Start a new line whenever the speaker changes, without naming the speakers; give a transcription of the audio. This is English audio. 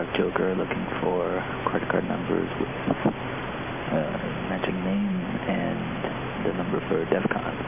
Dark Joker looking for credit card numbers with uh, matching name and the number for DEF CON.